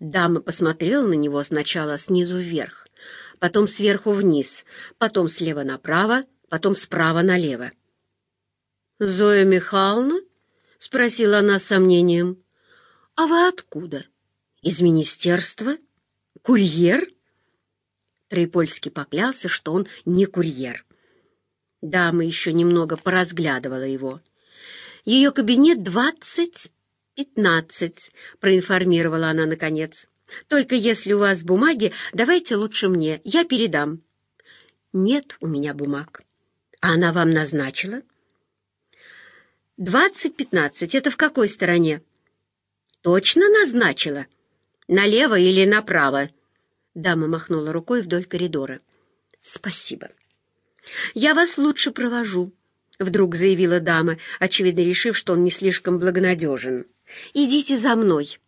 Дама посмотрела на него сначала снизу вверх, потом сверху вниз, потом слева направо, потом справа налево. «Зоя Михайловна?» — спросила она с сомнением. «А вы откуда? Из министерства? Курьер?» Троепольский поклялся, что он не курьер. Дама еще немного поразглядывала его. «Ее кабинет двадцать пятнадцать», — проинформировала она наконец. «Только если у вас бумаги, давайте лучше мне, я передам». «Нет у меня бумаг». «А она вам назначила?» «Двадцать пятнадцать. Это в какой стороне?» «Точно назначила? Налево или направо?» Дама махнула рукой вдоль коридора. «Спасибо. Я вас лучше провожу», — вдруг заявила дама, очевидно решив, что он не слишком благонадежен. «Идите за мной».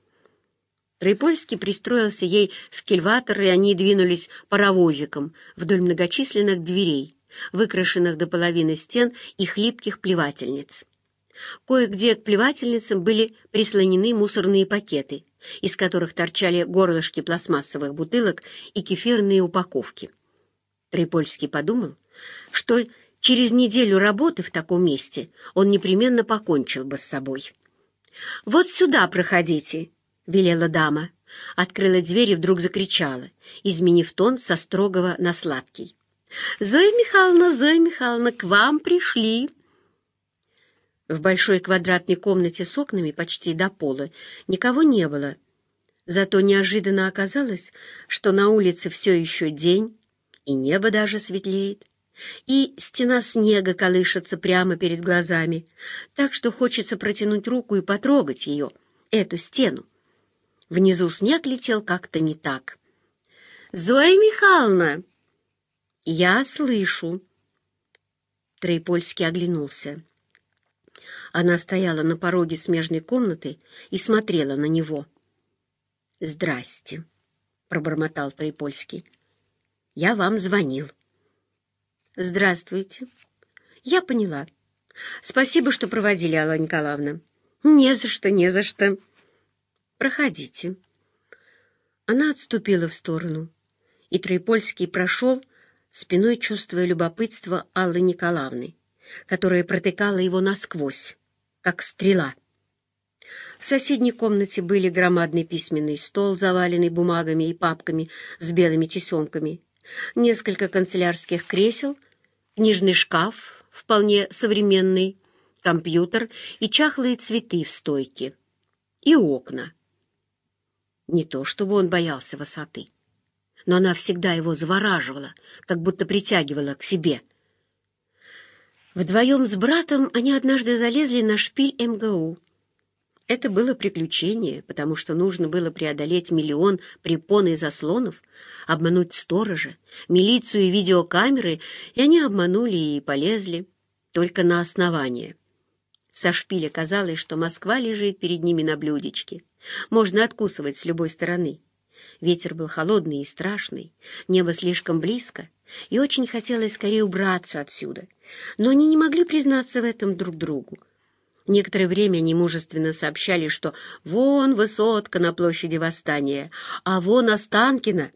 Троепольский пристроился ей в кильватор, и они двинулись паровозиком вдоль многочисленных дверей, выкрашенных до половины стен и хлипких плевательниц. Кое-где к плевательницам были прислонены мусорные пакеты, из которых торчали горлышки пластмассовых бутылок и кефирные упаковки. Трипольский подумал, что через неделю работы в таком месте он непременно покончил бы с собой. «Вот сюда проходите», — велела дама. Открыла дверь и вдруг закричала, изменив тон со строгого на сладкий. «Зоя Михайловна, Зоя Михайловна, к вам пришли!» В большой квадратной комнате с окнами почти до пола никого не было. Зато неожиданно оказалось, что на улице все еще день, и небо даже светлеет, и стена снега колышется прямо перед глазами, так что хочется протянуть руку и потрогать ее, эту стену. Внизу снег летел как-то не так. «Зоя Михайловна!» «Я слышу!» Троепольский оглянулся. Она стояла на пороге смежной комнаты и смотрела на него. «Здрасте», — пробормотал Троепольский. «Я вам звонил». «Здравствуйте». «Я поняла. Спасибо, что проводили, Алла Николаевна». «Не за что, не за что». «Проходите». Она отступила в сторону, и Троепольский прошел, спиной чувствуя любопытство Аллы Николаевны которая протыкала его насквозь, как стрела. В соседней комнате были громадный письменный стол, заваленный бумагами и папками с белыми тесемками, несколько канцелярских кресел, книжный шкаф, вполне современный, компьютер и чахлые цветы в стойке. И окна. Не то чтобы он боялся высоты, но она всегда его завораживала, как будто притягивала к себе — Вдвоем с братом они однажды залезли на шпиль МГУ. Это было приключение, потому что нужно было преодолеть миллион препон и заслонов, обмануть сторожа, милицию и видеокамеры, и они обманули и полезли, только на основание. Со шпиля казалось, что Москва лежит перед ними на блюдечке. Можно откусывать с любой стороны. Ветер был холодный и страшный, небо слишком близко, и очень хотелось скорее убраться отсюда — но они не могли признаться в этом друг другу. Некоторое время они мужественно сообщали, что вон высотка на площади Восстания, а вон Останкино,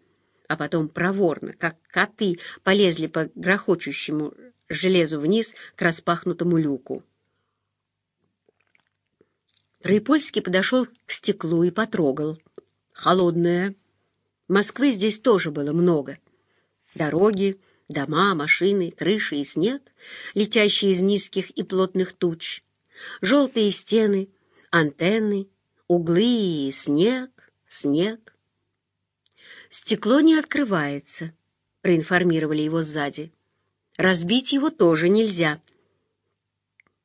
а потом проворно, как коты, полезли по грохочущему железу вниз к распахнутому люку. Троепольский подошел к стеклу и потрогал. Холодное. Москвы здесь тоже было много. Дороги, Дома, машины, крыши и снег, летящие из низких и плотных туч, желтые стены, антенны, углы и снег, снег. «Стекло не открывается», — проинформировали его сзади. «Разбить его тоже нельзя».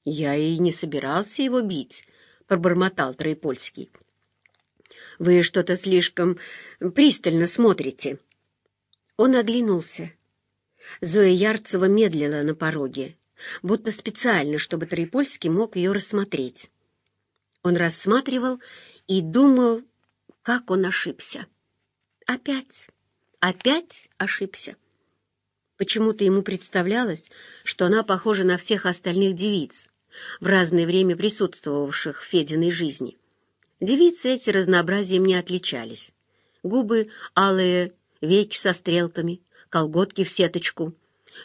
«Я и не собирался его бить», — пробормотал Троепольский. «Вы что-то слишком пристально смотрите». Он оглянулся. Зоя Ярцева медлила на пороге, будто специально, чтобы Троепольский мог ее рассмотреть. Он рассматривал и думал, как он ошибся. Опять, опять ошибся. Почему-то ему представлялось, что она похожа на всех остальных девиц, в разное время присутствовавших в Фединой жизни. Девицы эти разнообразием не отличались. Губы алые, веки со стрелками, колготки в сеточку,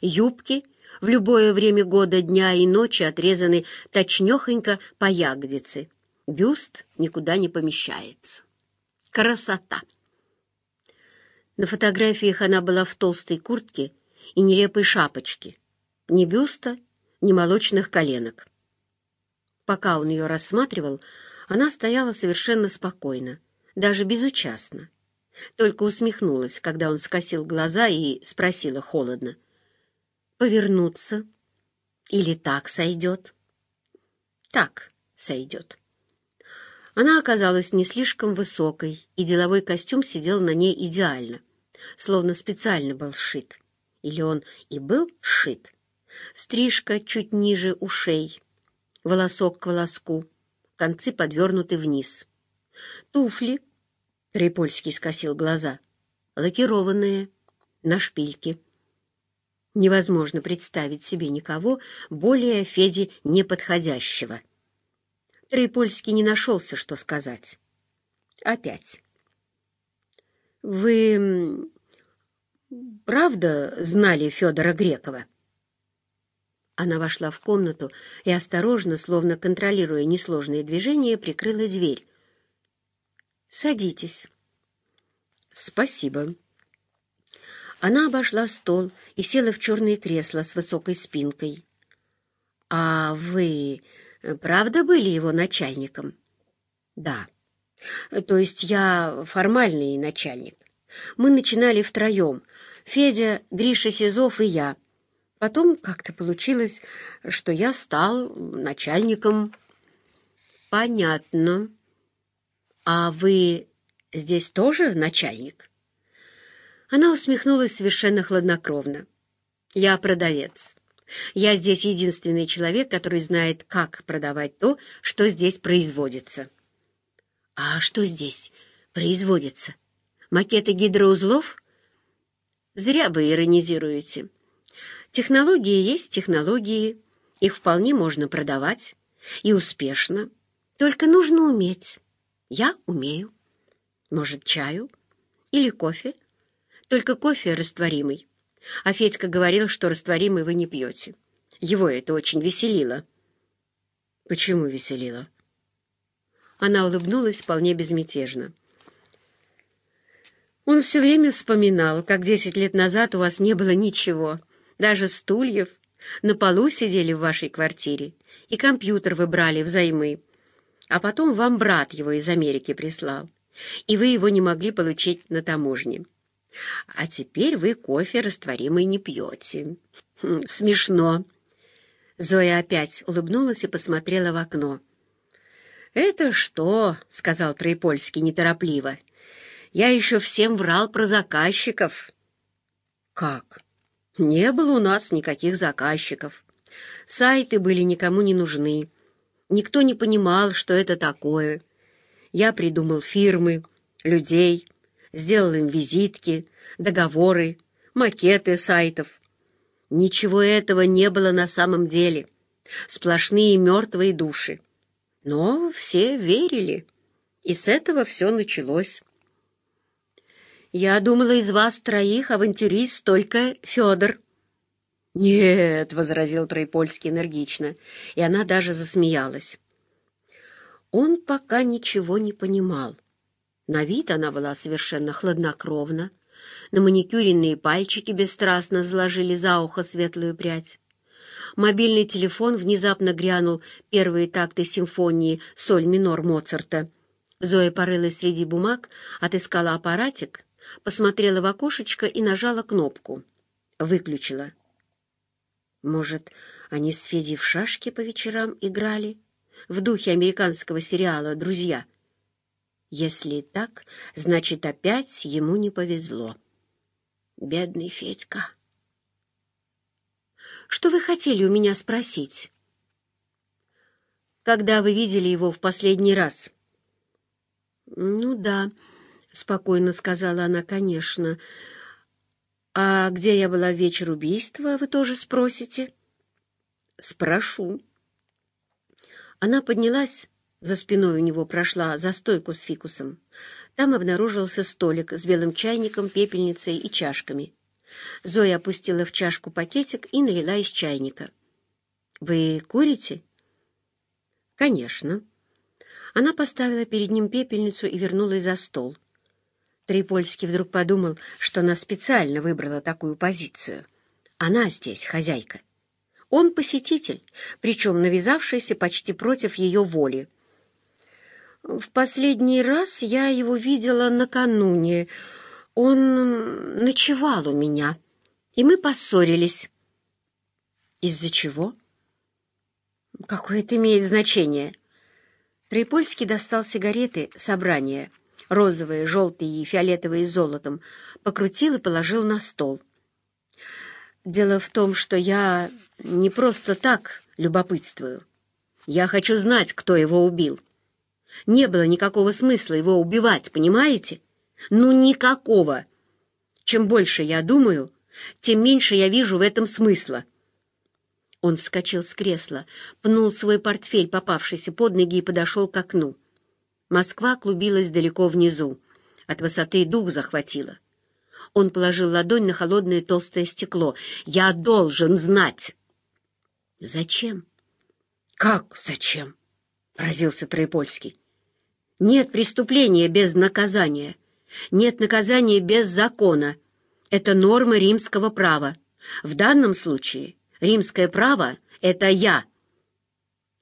юбки в любое время года, дня и ночи отрезаны точнёхонько по ягодице. Бюст никуда не помещается. Красота! На фотографиях она была в толстой куртке и нелепой шапочке. Ни бюста, ни молочных коленок. Пока он ее рассматривал, она стояла совершенно спокойно, даже безучастно. Только усмехнулась, когда он скосил глаза и спросила холодно. «Повернуться? Или так сойдет?» «Так сойдет». Она оказалась не слишком высокой, и деловой костюм сидел на ней идеально, словно специально был сшит. Или он и был сшит. Стрижка чуть ниже ушей, волосок к волоску, концы подвернуты вниз. Туфли, Трипольский скосил глаза, лакированные, на шпильке. Невозможно представить себе никого более Феде неподходящего. Трипольский не нашелся, что сказать. Опять. «Вы правда знали Федора Грекова?» Она вошла в комнату и осторожно, словно контролируя несложные движения, прикрыла дверь. «Садитесь». «Спасибо». Она обошла стол и села в черное кресло с высокой спинкой. «А вы правда были его начальником? Да. То есть я формальный начальник. Мы начинали втроем. Федя, Гриша Сизов и я. Потом как-то получилось, что я стал начальником. Понятно. А вы здесь тоже начальник? Она усмехнулась совершенно хладнокровно. Я продавец. Я здесь единственный человек, который знает, как продавать то, что здесь производится. А что здесь производится? Макеты гидроузлов? Зря вы иронизируете. Технологии есть технологии, их вполне можно продавать, и успешно. Только нужно уметь. Я умею. Может, чаю? Или кофе? Только кофе растворимый. А Федька говорил, что растворимый вы не пьете. Его это очень веселило. Почему веселило? Она улыбнулась вполне безмятежно. Он все время вспоминал, как десять лет назад у вас не было ничего, даже стульев. На полу сидели в вашей квартире, и компьютер вы брали взаймы. А потом вам брат его из Америки прислал, и вы его не могли получить на таможне. А теперь вы кофе растворимый не пьете. Хм, смешно. Зоя опять улыбнулась и посмотрела в окно. «Это что?» — сказал Троепольский неторопливо. «Я еще всем врал про заказчиков». «Как?» «Не было у нас никаких заказчиков. Сайты были никому не нужны. Никто не понимал, что это такое. Я придумал фирмы, людей, сделал им визитки, договоры, макеты сайтов. Ничего этого не было на самом деле. Сплошные мертвые души. Но все верили, и с этого все началось. Я думала, из вас троих авантюрист только Федор. «Нет», — возразил Троепольский энергично, и она даже засмеялась. Он пока ничего не понимал. На вид она была совершенно хладнокровна, на маникюренные пальчики бесстрастно заложили за ухо светлую прядь. Мобильный телефон внезапно грянул первые такты симфонии «Соль минор» Моцарта. Зоя порылась среди бумаг, отыскала аппаратик, посмотрела в окошечко и нажала кнопку. Выключила. Может, они с Федей в шашки по вечерам играли? В духе американского сериала «Друзья». Если так, значит, опять ему не повезло. Бедный Федька. Что вы хотели у меня спросить? Когда вы видели его в последний раз? Ну да, спокойно сказала она, конечно. А где я была в вечер убийства, вы тоже спросите? Спрошу. Она поднялась, за спиной у него прошла за стойку с фикусом. Там обнаружился столик с белым чайником, пепельницей и чашками. Зоя опустила в чашку пакетик и налила из чайника. «Вы курите?» «Конечно». Она поставила перед ним пепельницу и вернулась за стол. Трипольский вдруг подумал, что она специально выбрала такую позицию. Она здесь хозяйка. Он посетитель, причем навязавшийся почти против ее воли. В последний раз я его видела накануне. Он ночевал у меня, и мы поссорились. Из-за чего? Какое это имеет значение? Трипольский достал сигареты собрания, розовые, желтые и фиолетовые с золотом, покрутил и положил на стол. Дело в том, что я не просто так любопытствую. Я хочу знать, кто его убил. Не было никакого смысла его убивать, понимаете? Ну, никакого. Чем больше я думаю, тем меньше я вижу в этом смысла. Он вскочил с кресла, пнул свой портфель, попавшийся под ноги, и подошел к окну. Москва клубилась далеко внизу. От высоты дух захватило. Он положил ладонь на холодное толстое стекло. «Я должен знать!» «Зачем?» «Как зачем?» — поразился Троепольский. «Нет преступления без наказания. Нет наказания без закона. Это норма римского права. В данном случае римское право — это я».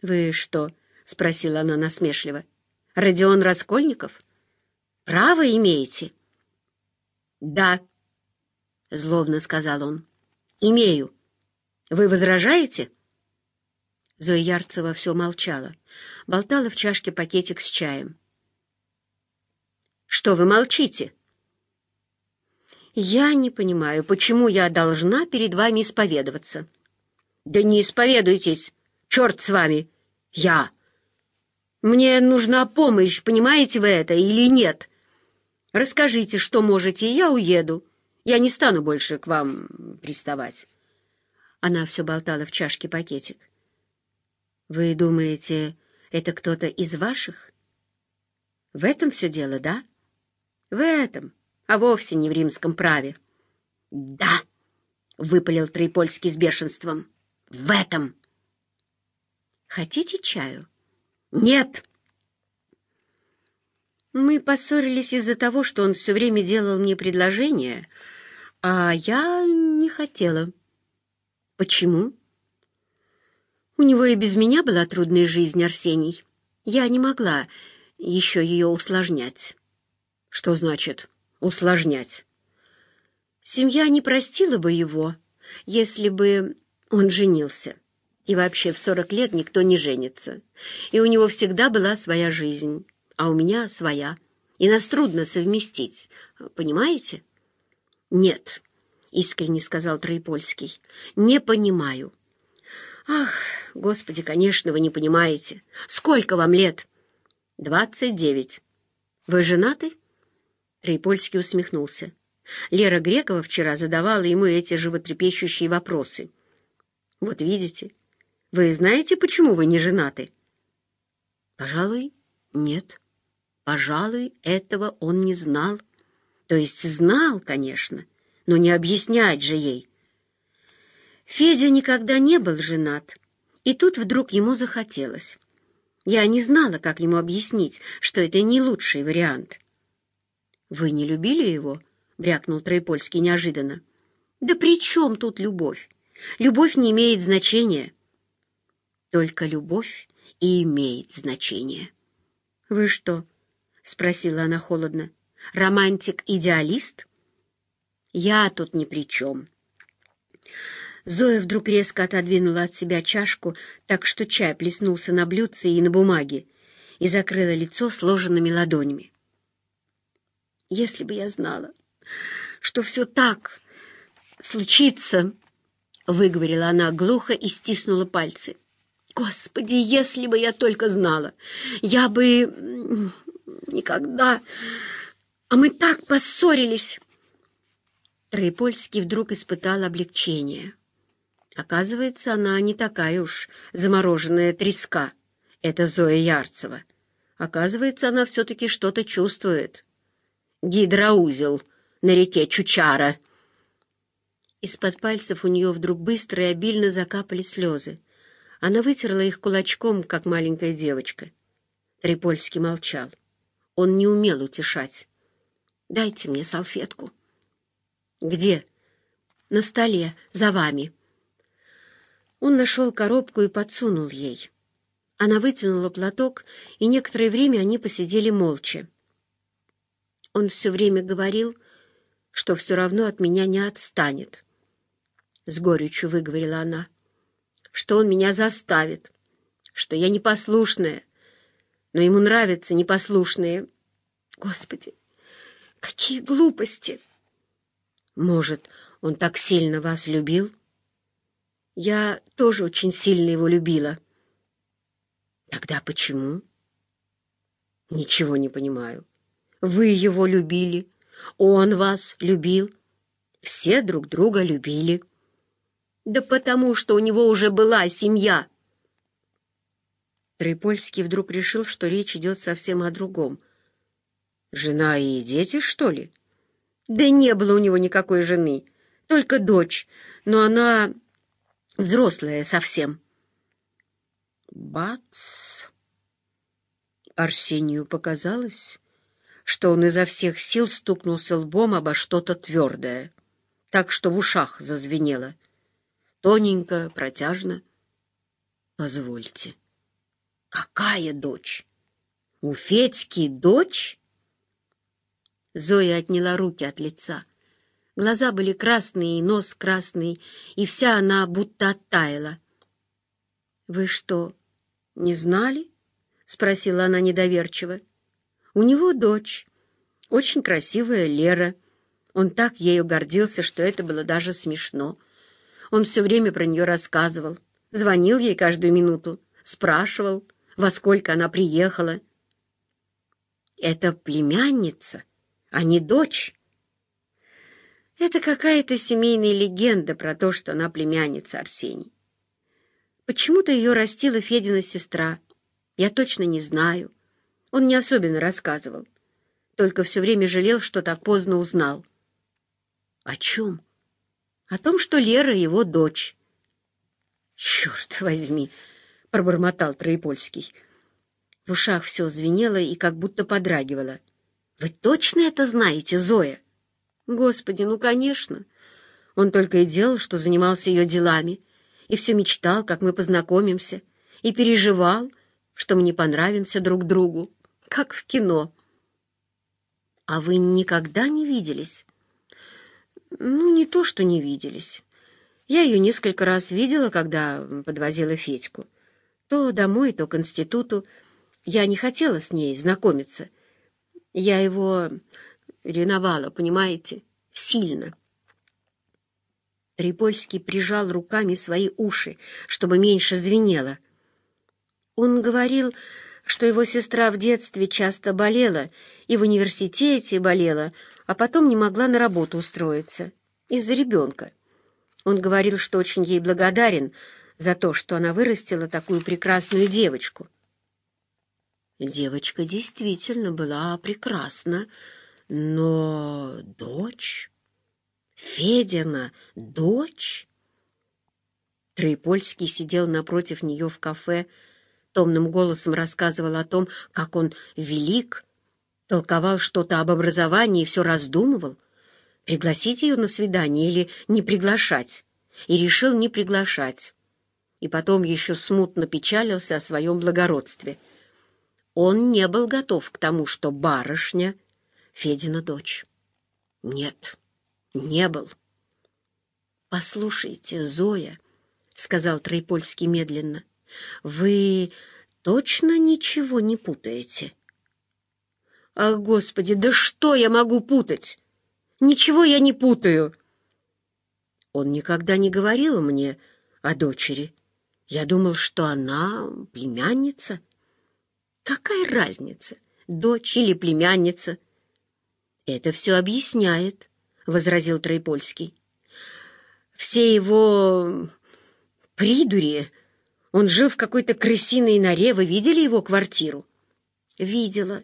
«Вы что?» — спросила она насмешливо. «Родион Раскольников? Право имеете?» «Да», — злобно сказал он. «Имею. Вы возражаете?» Зоя Ярцева все молчала, болтала в чашке пакетик с чаем. «Что вы молчите?» «Я не понимаю, почему я должна перед вами исповедоваться?» «Да не исповедуйтесь! Черт с вами! Я! Мне нужна помощь, понимаете вы это или нет? Расскажите, что можете, и я уеду. Я не стану больше к вам приставать». Она все болтала в чашке пакетик. «Вы думаете, это кто-то из ваших?» «В этом все дело, да?» «В этом, а вовсе не в римском праве». «Да!» — выпалил Троепольский с бешенством. «В этом!» «Хотите чаю?» «Нет!» Мы поссорились из-за того, что он все время делал мне предложение, а я не хотела. Почему? У него и без меня была трудная жизнь, Арсений. Я не могла еще ее усложнять. Что значит «усложнять»? Семья не простила бы его, если бы он женился. И вообще в сорок лет никто не женится. И у него всегда была своя жизнь а у меня своя, и нас трудно совместить. Понимаете? — Нет, — искренне сказал Троепольский, — не понимаю. — Ах, господи, конечно, вы не понимаете. Сколько вам лет? — Двадцать девять. — Вы женаты? Троепольский усмехнулся. Лера Грекова вчера задавала ему эти животрепещущие вопросы. — Вот видите, вы знаете, почему вы не женаты? — Пожалуй, нет. Пожалуй, этого он не знал. То есть знал, конечно, но не объяснять же ей. Федя никогда не был женат, и тут вдруг ему захотелось. Я не знала, как ему объяснить, что это не лучший вариант. «Вы не любили его?» — брякнул Троепольский неожиданно. «Да при чем тут любовь? Любовь не имеет значения». «Только любовь и имеет значение». «Вы что, — спросила она холодно. «Романтик-идеалист?» «Я тут ни при чем». Зоя вдруг резко отодвинула от себя чашку, так что чай плеснулся на блюдце и на бумаге, и закрыла лицо сложенными ладонями. «Если бы я знала, что все так случится...» — выговорила она глухо и стиснула пальцы. «Господи, если бы я только знала! Я бы никогда. А мы так поссорились!» Троепольский вдруг испытал облегчение. Оказывается, она не такая уж замороженная треска. Это Зоя Ярцева. Оказывается, она все-таки что-то чувствует. Гидроузел на реке Чучара. Из-под пальцев у нее вдруг быстро и обильно закапали слезы. Она вытерла их кулачком, как маленькая девочка. Трипольский молчал. Он не умел утешать. «Дайте мне салфетку». «Где?» «На столе, за вами». Он нашел коробку и подсунул ей. Она вытянула платок, и некоторое время они посидели молча. Он все время говорил, что все равно от меня не отстанет. С горечью выговорила она, что он меня заставит, что я непослушная, но ему нравятся непослушные. Господи, какие глупости! Может, он так сильно вас любил? Я тоже очень сильно его любила. Тогда почему? Ничего не понимаю. Вы его любили, он вас любил. Все друг друга любили. Да потому, что у него уже была семья. Трипольский вдруг решил, что речь идет совсем о другом. Жена и дети, что ли? Да не было у него никакой жены, только дочь, но она взрослая совсем. Бац! Арсению показалось, что он изо всех сил стукнулся лбом обо что-то твердое, так что в ушах зазвенело. Тоненько, протяжно. Позвольте. Какая дочь? У Федьки дочь? Зоя отняла руки от лица. Глаза были красные, и нос красный, и вся она будто оттаяла. — Вы что, не знали? — спросила она недоверчиво. У него дочь, очень красивая Лера. Он так ею гордился, что это было даже смешно. Он все время про нее рассказывал, звонил ей каждую минуту, спрашивал, во сколько она приехала. Это племянница, а не дочь. Это какая-то семейная легенда про то, что она племянница Арсений. Почему-то ее растила Федина сестра. Я точно не знаю. Он не особенно рассказывал, только все время жалел, что так поздно узнал. — О чем? — О том, что Лера его дочь. — Черт возьми! — пробормотал Троепольский. В ушах все звенело и как будто подрагивало. — Вы точно это знаете, Зоя? — Господи, ну, конечно! Он только и делал, что занимался ее делами, и все мечтал, как мы познакомимся, и переживал, что мы не понравимся друг другу как в кино. А вы никогда не виделись? Ну, не то, что не виделись. Я ее несколько раз видела, когда подвозила Федьку. То домой, то к институту. Я не хотела с ней знакомиться. Я его ревновала, понимаете, сильно. Трипольский прижал руками свои уши, чтобы меньше звенело. Он говорил что его сестра в детстве часто болела и в университете болела, а потом не могла на работу устроиться из-за ребенка. Он говорил, что очень ей благодарен за то, что она вырастила такую прекрасную девочку. Девочка действительно была прекрасна, но дочь... Федина дочь? Троепольский сидел напротив нее в кафе, томным голосом рассказывал о том, как он велик, толковал что-то об образовании и все раздумывал, пригласить ее на свидание или не приглашать, и решил не приглашать. И потом еще смутно печалился о своем благородстве. Он не был готов к тому, что барышня — Федина дочь. Нет, не был. «Послушайте, Зоя», — сказал Троепольский медленно, вы точно ничего не путаете? Ах, Господи, да что я могу путать? Ничего я не путаю. Он никогда не говорил мне о дочери. Я думал, что она племянница. Какая разница, дочь или племянница? Это все объясняет, — возразил Троепольский. Все его придури он жил в какой-то крысиной норе. Вы видели его квартиру? Видела.